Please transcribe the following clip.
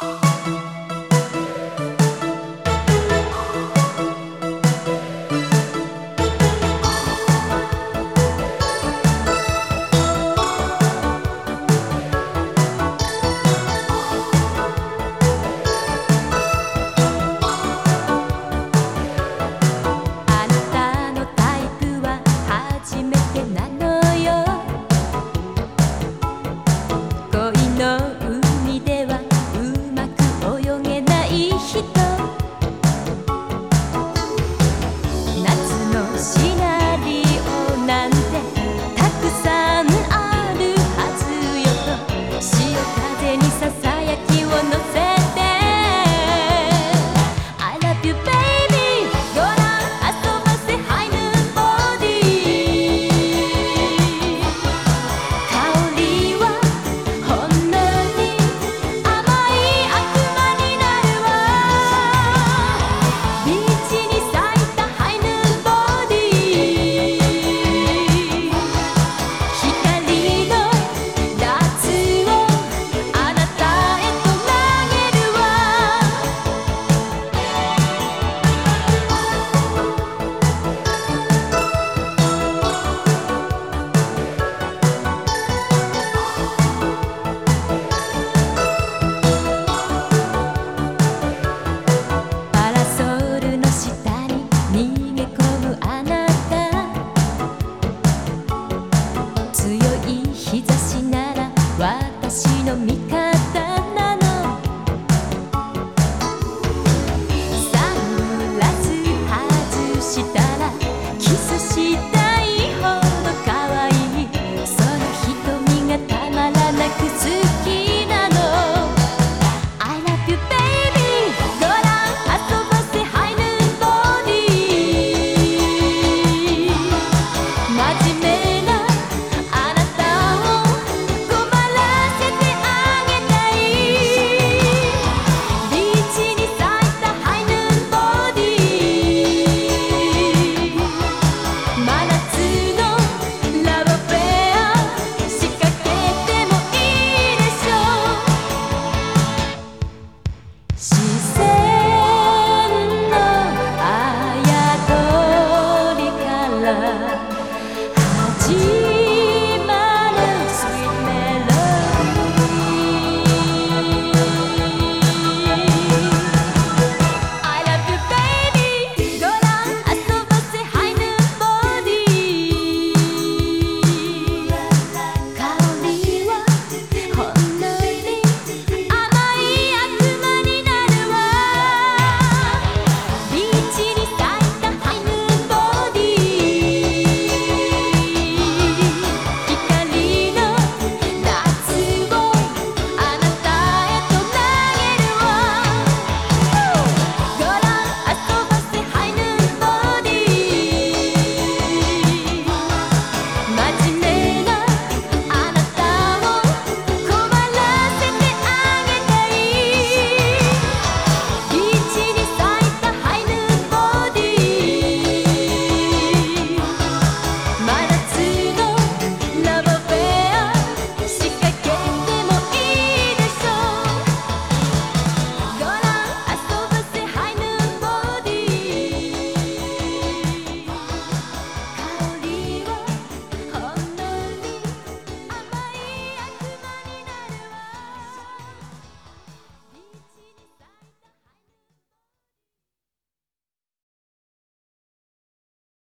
Bye.